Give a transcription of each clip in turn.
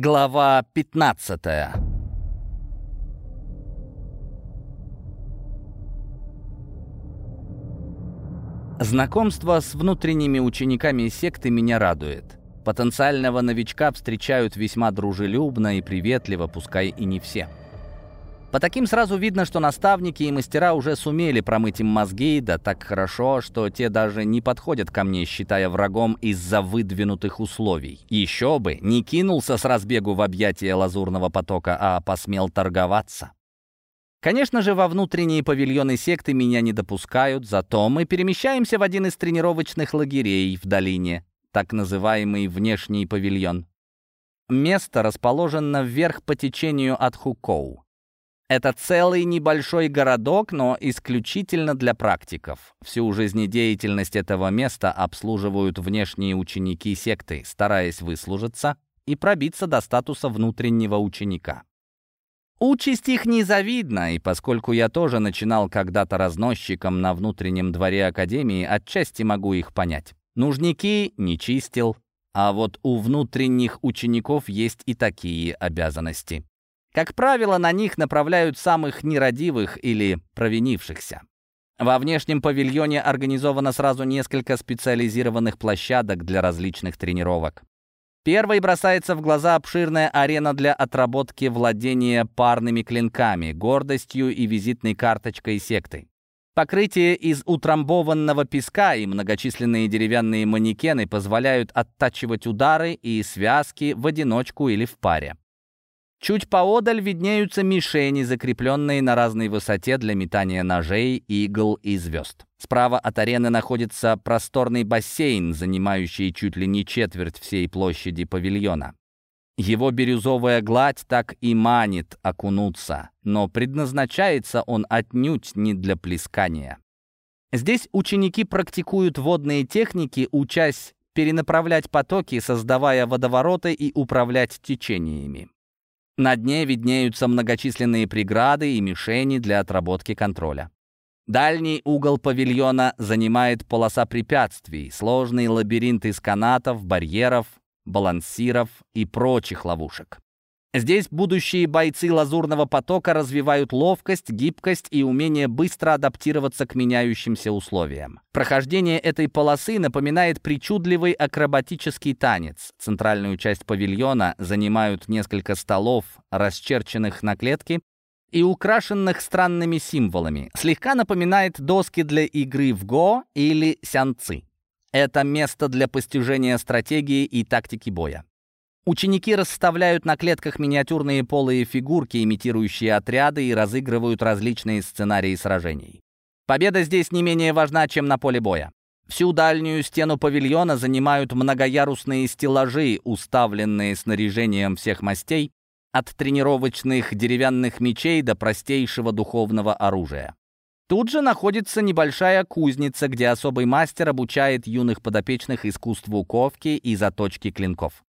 Глава 15 Знакомство с внутренними учениками секты меня радует. Потенциального новичка встречают весьма дружелюбно и приветливо, пускай и не все. По таким сразу видно, что наставники и мастера уже сумели промыть им мозги, да так хорошо, что те даже не подходят ко мне, считая врагом из-за выдвинутых условий. Еще бы, не кинулся с разбегу в объятия лазурного потока, а посмел торговаться. Конечно же, во внутренние павильоны секты меня не допускают, зато мы перемещаемся в один из тренировочных лагерей в долине, так называемый внешний павильон. Место расположено вверх по течению от Хукоу. Это целый небольшой городок, но исключительно для практиков. Всю жизнедеятельность этого места обслуживают внешние ученики секты, стараясь выслужиться и пробиться до статуса внутреннего ученика. Участь их незавидна, и поскольку я тоже начинал когда-то разносчиком на внутреннем дворе Академии, отчасти могу их понять. Нужники не чистил, а вот у внутренних учеников есть и такие обязанности. Как правило, на них направляют самых нерадивых или провинившихся. Во внешнем павильоне организовано сразу несколько специализированных площадок для различных тренировок. Первой бросается в глаза обширная арена для отработки владения парными клинками, гордостью и визитной карточкой секты. Покрытие из утрамбованного песка и многочисленные деревянные манекены позволяют оттачивать удары и связки в одиночку или в паре. Чуть поодаль виднеются мишени, закрепленные на разной высоте для метания ножей, игл и звезд. Справа от арены находится просторный бассейн, занимающий чуть ли не четверть всей площади павильона. Его бирюзовая гладь так и манит окунуться, но предназначается он отнюдь не для плескания. Здесь ученики практикуют водные техники, учась перенаправлять потоки, создавая водовороты и управлять течениями. На дне виднеются многочисленные преграды и мишени для отработки контроля. Дальний угол павильона занимает полоса препятствий, сложный лабиринт из канатов, барьеров, балансиров и прочих ловушек. Здесь будущие бойцы лазурного потока развивают ловкость, гибкость и умение быстро адаптироваться к меняющимся условиям. Прохождение этой полосы напоминает причудливый акробатический танец. Центральную часть павильона занимают несколько столов, расчерченных на клетке и украшенных странными символами. Слегка напоминает доски для игры в го или сянцы. Это место для постижения стратегии и тактики боя. Ученики расставляют на клетках миниатюрные полые фигурки, имитирующие отряды, и разыгрывают различные сценарии сражений. Победа здесь не менее важна, чем на поле боя. Всю дальнюю стену павильона занимают многоярусные стеллажи, уставленные снаряжением всех мастей, от тренировочных деревянных мечей до простейшего духовного оружия. Тут же находится небольшая кузница, где особый мастер обучает юных подопечных искусству ковки и заточки клинков.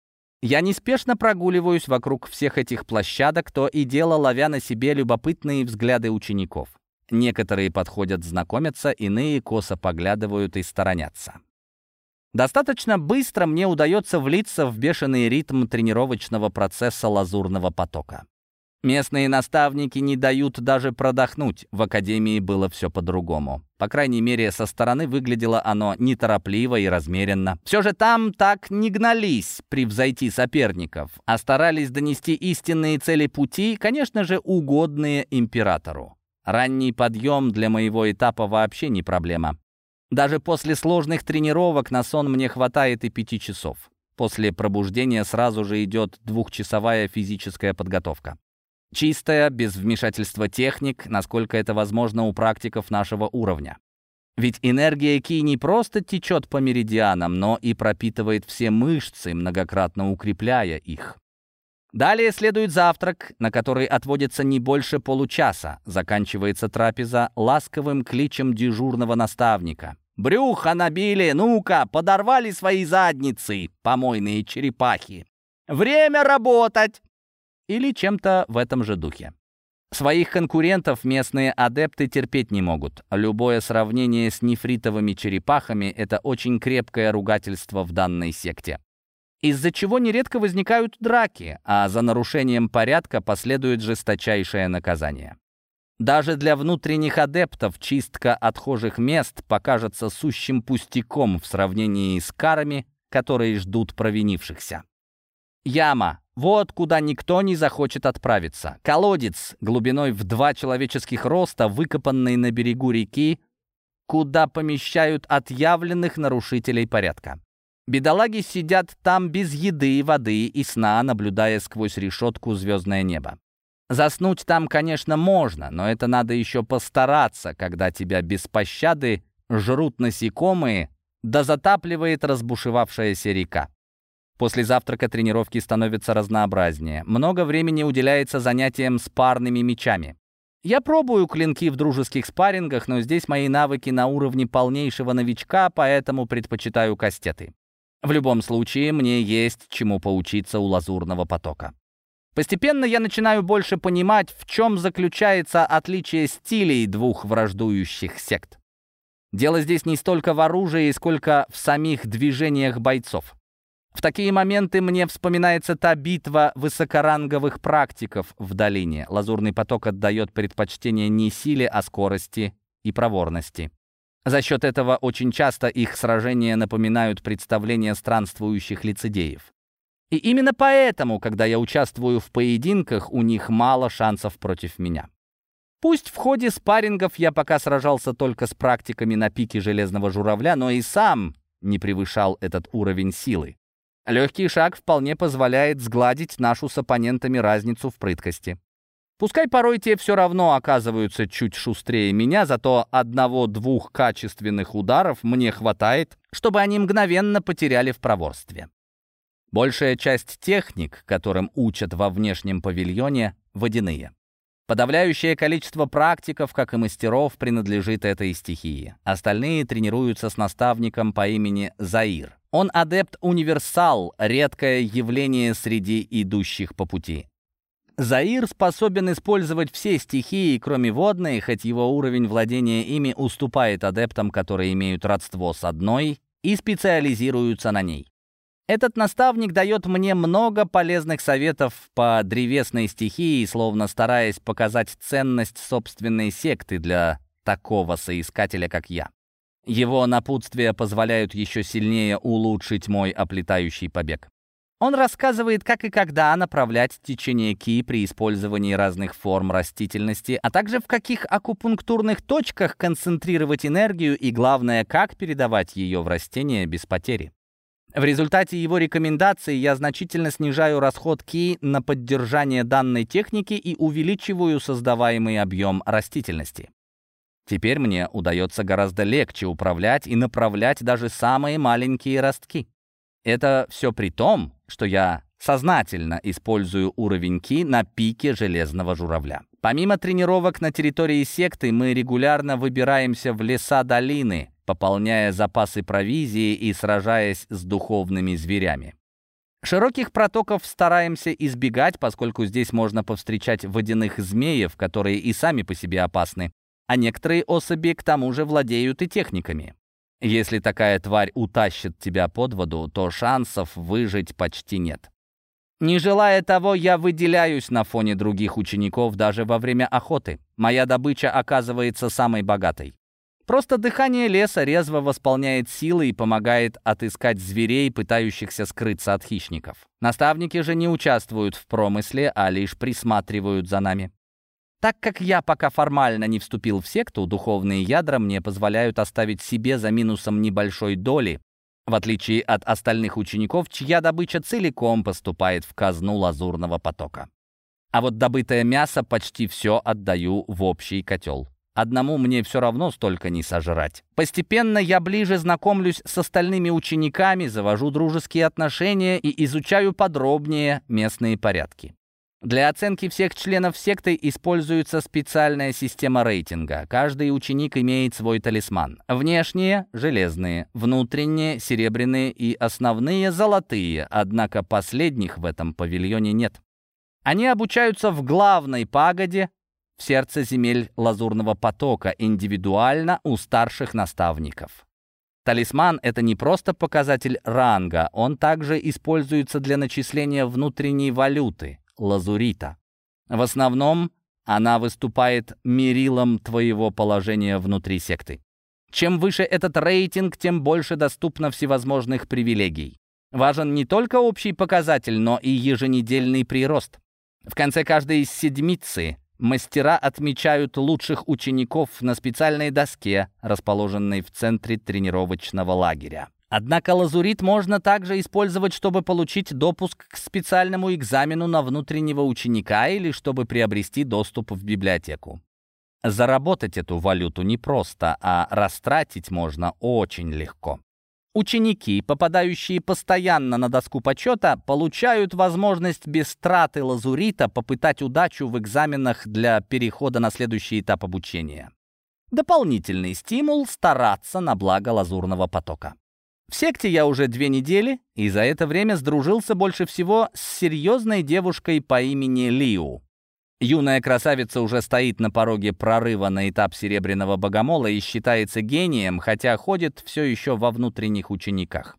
Я неспешно прогуливаюсь вокруг всех этих площадок, то и дело ловя на себе любопытные взгляды учеников. Некоторые подходят знакомятся, иные косо поглядывают и сторонятся. Достаточно быстро мне удается влиться в бешеный ритм тренировочного процесса лазурного потока. Местные наставники не дают даже продохнуть. В академии было все по-другому. По крайней мере, со стороны выглядело оно неторопливо и размеренно. Все же там так не гнались превзойти соперников, а старались донести истинные цели пути, конечно же, угодные императору. Ранний подъем для моего этапа вообще не проблема. Даже после сложных тренировок на сон мне хватает и пяти часов. После пробуждения сразу же идет двухчасовая физическая подготовка. Чистая, без вмешательства техник, насколько это возможно у практиков нашего уровня. Ведь энергия Ки не просто течет по меридианам, но и пропитывает все мышцы, многократно укрепляя их. Далее следует завтрак, на который отводится не больше получаса. Заканчивается трапеза ласковым кличем дежурного наставника. «Брюхо набили! Ну-ка, подорвали свои задницы, помойные черепахи! Время работать!» Или чем-то в этом же духе. Своих конкурентов местные адепты терпеть не могут. Любое сравнение с нефритовыми черепахами — это очень крепкое ругательство в данной секте. из-за чего нередко возникают драки, а за нарушением порядка последует жесточайшее наказание. Даже для внутренних адептов чистка отхожих мест покажется сущим пустяком в сравнении с карами, которые ждут провинившихся. Яма. Вот куда никто не захочет отправиться. Колодец глубиной в два человеческих роста, выкопанный на берегу реки, куда помещают отъявленных нарушителей порядка. Бедолаги сидят там без еды, воды и сна, наблюдая сквозь решетку звездное небо. Заснуть там, конечно, можно, но это надо еще постараться, когда тебя без пощады жрут насекомые, да затапливает разбушевавшаяся река. После завтрака тренировки становятся разнообразнее. Много времени уделяется занятиям с парными мечами. Я пробую клинки в дружеских спаррингах, но здесь мои навыки на уровне полнейшего новичка, поэтому предпочитаю кастеты. В любом случае, мне есть чему поучиться у лазурного потока. Постепенно я начинаю больше понимать, в чем заключается отличие стилей двух враждующих сект. Дело здесь не столько в оружии, сколько в самих движениях бойцов. В такие моменты мне вспоминается та битва высокоранговых практиков в долине. Лазурный поток отдает предпочтение не силе, а скорости и проворности. За счет этого очень часто их сражения напоминают представления странствующих лицедеев. И именно поэтому, когда я участвую в поединках, у них мало шансов против меня. Пусть в ходе спаррингов я пока сражался только с практиками на пике Железного Журавля, но и сам не превышал этот уровень силы. Легкий шаг вполне позволяет сгладить нашу с оппонентами разницу в прыткости. Пускай порой те все равно оказываются чуть шустрее меня, зато одного-двух качественных ударов мне хватает, чтобы они мгновенно потеряли в проворстве. Большая часть техник, которым учат во внешнем павильоне, водяные. Подавляющее количество практиков, как и мастеров, принадлежит этой стихии. Остальные тренируются с наставником по имени Заир. Он адепт-универсал, редкое явление среди идущих по пути. Заир способен использовать все стихии, кроме водной, хоть его уровень владения ими уступает адептам, которые имеют родство с одной и специализируются на ней. Этот наставник дает мне много полезных советов по древесной стихии, словно стараясь показать ценность собственной секты для такого соискателя, как я. Его напутствия позволяют еще сильнее улучшить мой оплетающий побег. Он рассказывает, как и когда направлять течение ки при использовании разных форм растительности, а также в каких акупунктурных точках концентрировать энергию и, главное, как передавать ее в растение без потери. В результате его рекомендаций я значительно снижаю расход ки на поддержание данной техники и увеличиваю создаваемый объем растительности. Теперь мне удается гораздо легче управлять и направлять даже самые маленькие ростки. Это все при том, что я сознательно использую уровень ки на пике железного журавля. Помимо тренировок на территории секты, мы регулярно выбираемся в леса долины, пополняя запасы провизии и сражаясь с духовными зверями. Широких протоков стараемся избегать, поскольку здесь можно повстречать водяных змеев, которые и сами по себе опасны, а некоторые особи к тому же владеют и техниками. Если такая тварь утащит тебя под воду, то шансов выжить почти нет. Не желая того, я выделяюсь на фоне других учеников даже во время охоты. Моя добыча оказывается самой богатой. Просто дыхание леса резво восполняет силы и помогает отыскать зверей, пытающихся скрыться от хищников. Наставники же не участвуют в промысле, а лишь присматривают за нами. Так как я пока формально не вступил в секту, духовные ядра мне позволяют оставить себе за минусом небольшой доли, в отличие от остальных учеников, чья добыча целиком поступает в казну лазурного потока. А вот добытое мясо почти все отдаю в общий котел. Одному мне все равно столько не сожрать. Постепенно я ближе знакомлюсь с остальными учениками, завожу дружеские отношения и изучаю подробнее местные порядки. Для оценки всех членов секты используется специальная система рейтинга. Каждый ученик имеет свой талисман. Внешние — железные, внутренние — серебряные и основные — золотые, однако последних в этом павильоне нет. Они обучаются в главной пагоде, в сердце земель Лазурного потока, индивидуально у старших наставников. Талисман — это не просто показатель ранга, он также используется для начисления внутренней валюты — лазурита. В основном она выступает мерилом твоего положения внутри секты. Чем выше этот рейтинг, тем больше доступно всевозможных привилегий. Важен не только общий показатель, но и еженедельный прирост. В конце каждой седмицы мастера отмечают лучших учеников на специальной доске, расположенной в центре тренировочного лагеря. Однако лазурит можно также использовать, чтобы получить допуск к специальному экзамену на внутреннего ученика или чтобы приобрести доступ в библиотеку. Заработать эту валюту непросто, а растратить можно очень легко. Ученики, попадающие постоянно на доску почета, получают возможность без траты лазурита попытать удачу в экзаменах для перехода на следующий этап обучения. Дополнительный стимул стараться на благо лазурного потока. В секте я уже две недели, и за это время сдружился больше всего с серьезной девушкой по имени Лиу. Юная красавица уже стоит на пороге прорыва на этап серебряного богомола и считается гением, хотя ходит все еще во внутренних учениках.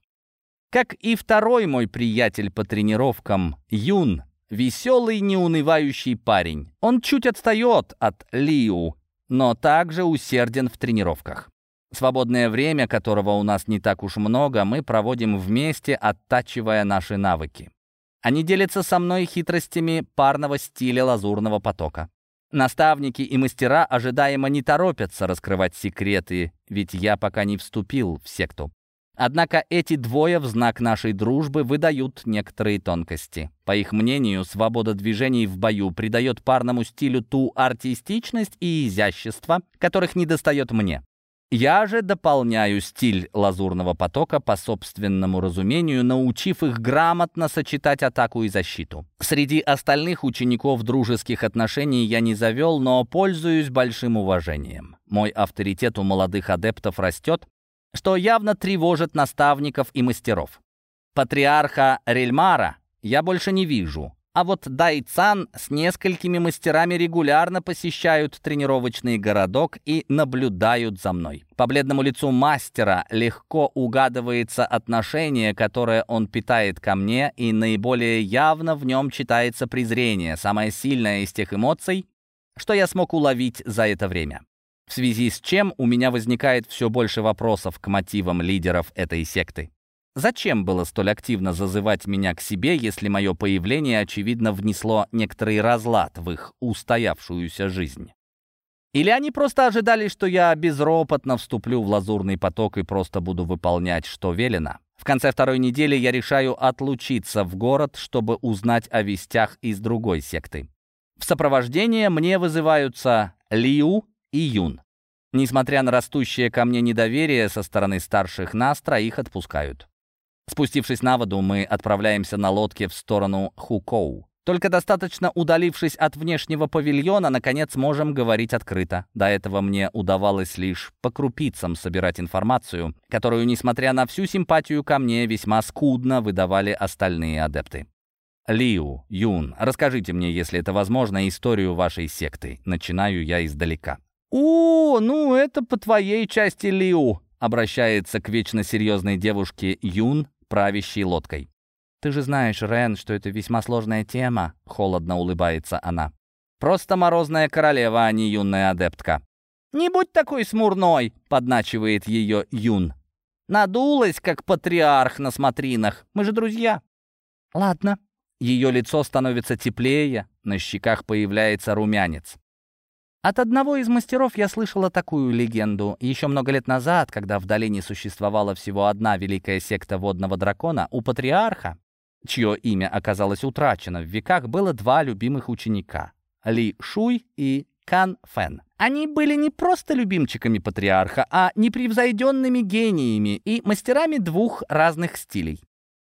Как и второй мой приятель по тренировкам, Юн, веселый, неунывающий парень. Он чуть отстает от Лиу, но также усерден в тренировках. Свободное время, которого у нас не так уж много, мы проводим вместе, оттачивая наши навыки. Они делятся со мной хитростями парного стиля лазурного потока. Наставники и мастера ожидаемо не торопятся раскрывать секреты, ведь я пока не вступил в секту. Однако эти двое в знак нашей дружбы выдают некоторые тонкости. По их мнению, свобода движений в бою придает парному стилю ту артистичность и изящество, которых недостает мне. Я же дополняю стиль лазурного потока по собственному разумению, научив их грамотно сочетать атаку и защиту. Среди остальных учеников дружеских отношений я не завел, но пользуюсь большим уважением. Мой авторитет у молодых адептов растет, что явно тревожит наставников и мастеров. Патриарха Рельмара я больше не вижу, а вот Дайцан с несколькими мастерами регулярно посещают тренировочный городок и наблюдают за мной. По бледному лицу мастера легко угадывается отношение, которое он питает ко мне, и наиболее явно в нем читается презрение, самое сильное из тех эмоций, что я смог уловить за это время. В связи с чем у меня возникает все больше вопросов к мотивам лидеров этой секты. Зачем было столь активно зазывать меня к себе, если мое появление, очевидно, внесло некоторый разлад в их устоявшуюся жизнь? Или они просто ожидали, что я безропотно вступлю в лазурный поток и просто буду выполнять, что велено? В конце второй недели я решаю отлучиться в город, чтобы узнать о вестях из другой секты. В сопровождение мне вызываются Лиу и Юн. Несмотря на растущее ко мне недоверие со стороны старших нас, троих отпускают. Спустившись на воду, мы отправляемся на лодке в сторону Хукоу. Только достаточно удалившись от внешнего павильона, наконец можем говорить открыто. До этого мне удавалось лишь по крупицам собирать информацию, которую, несмотря на всю симпатию ко мне, весьма скудно выдавали остальные адепты. Лиу, Юн, расскажите мне, если это возможно, историю вашей секты. Начинаю я издалека. «О, ну это по твоей части, Лиу», обращается к вечно серьезной девушке Юн, правящей лодкой. «Ты же знаешь, Рен, что это весьма сложная тема», — холодно улыбается она. «Просто морозная королева, а не юная адептка». «Не будь такой смурной», — подначивает ее Юн. «Надулась, как патриарх на смотринах. Мы же друзья». «Ладно». Ее лицо становится теплее, на щеках появляется румянец. От одного из мастеров я слышала такую легенду. Еще много лет назад, когда в долине существовала всего одна великая секта водного дракона, у патриарха, чье имя оказалось утрачено в веках, было два любимых ученика — Ли Шуй и Кан Фэн. Они были не просто любимчиками патриарха, а непревзойденными гениями и мастерами двух разных стилей.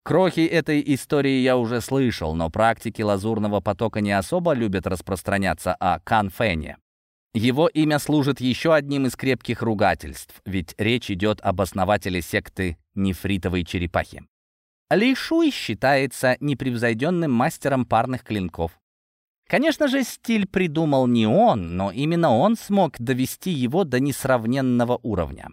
Крохи этой истории я уже слышал, но практики лазурного потока не особо любят распространяться о Кан Фэне. Его имя служит еще одним из крепких ругательств, ведь речь идет об основателе секты нефритовой черепахи. Ли Шуй считается непревзойденным мастером парных клинков. Конечно же, стиль придумал не он, но именно он смог довести его до несравненного уровня.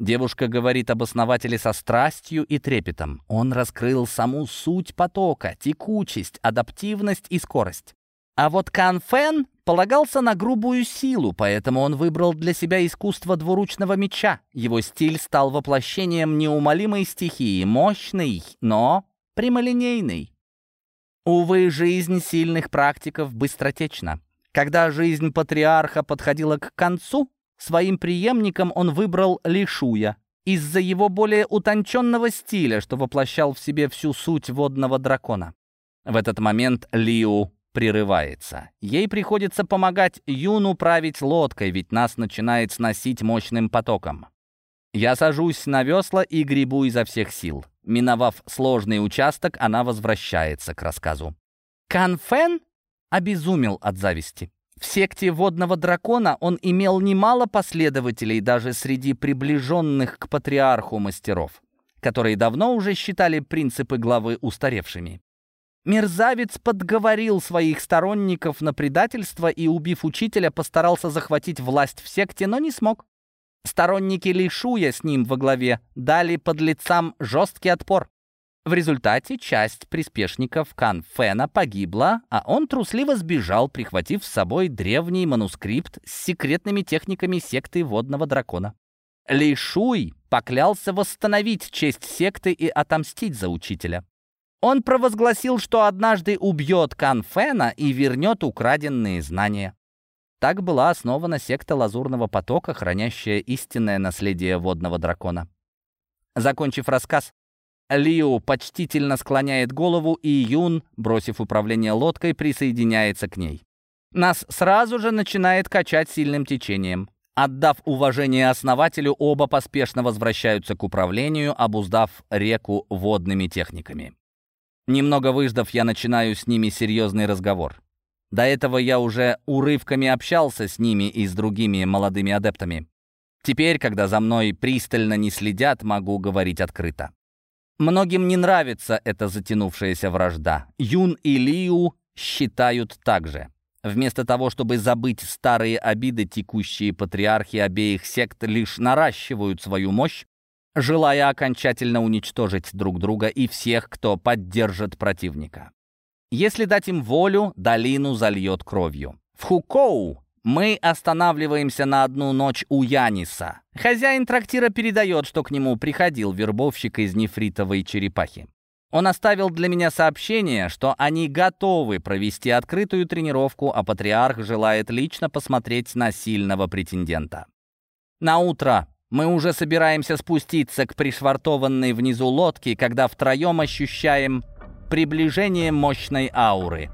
Девушка говорит об основателе со страстью и трепетом. Он раскрыл саму суть потока, текучесть, адаптивность и скорость. А вот Канфен полагался на грубую силу, поэтому он выбрал для себя искусство двуручного меча. Его стиль стал воплощением неумолимой стихии, мощный, но прямолинейный. Увы, жизнь сильных практиков быстротечна. Когда жизнь патриарха подходила к концу, своим преемником он выбрал Лишуя из-за его более утонченного стиля, что воплощал в себе всю суть водного дракона. В этот момент Лиу прерывается. Ей приходится помогать Юну править лодкой, ведь нас начинает сносить мощным потоком. Я сажусь на весла и гребу изо всех сил. Миновав сложный участок, она возвращается к рассказу. Канфен обезумел от зависти. В секте водного дракона он имел немало последователей даже среди приближенных к патриарху мастеров, которые давно уже считали принципы главы устаревшими. Мерзавец подговорил своих сторонников на предательство и, убив учителя, постарался захватить власть в секте, но не смог. Сторонники Лишуя с ним во главе дали подлецам жесткий отпор. В результате часть приспешников Кан Фэна погибла, а он трусливо сбежал, прихватив с собой древний манускрипт с секретными техниками секты Водного Дракона. Лишуй поклялся восстановить честь секты и отомстить за учителя. Он провозгласил, что однажды убьет Канфена и вернет украденные знания. Так была основана секта Лазурного потока, хранящая истинное наследие водного дракона. Закончив рассказ, Лиу почтительно склоняет голову, и Юн, бросив управление лодкой, присоединяется к ней. Нас сразу же начинает качать сильным течением. Отдав уважение основателю, оба поспешно возвращаются к управлению, обуздав реку водными техниками. Немного выждав, я начинаю с ними серьезный разговор. До этого я уже урывками общался с ними и с другими молодыми адептами. Теперь, когда за мной пристально не следят, могу говорить открыто. Многим не нравится эта затянувшаяся вражда. Юн и Лиу считают так же. Вместо того, чтобы забыть старые обиды, текущие патриархи обеих сект лишь наращивают свою мощь, желая окончательно уничтожить друг друга и всех, кто поддержит противника. Если дать им волю, долину зальет кровью. В Хукоу мы останавливаемся на одну ночь у Яниса. Хозяин трактира передает, что к нему приходил вербовщик из нефритовой черепахи. Он оставил для меня сообщение, что они готовы провести открытую тренировку, а патриарх желает лично посмотреть на сильного претендента. На утро мы уже собираемся спуститься к пришвартованной внизу лодке, когда втроем ощущаем приближение мощной ауры —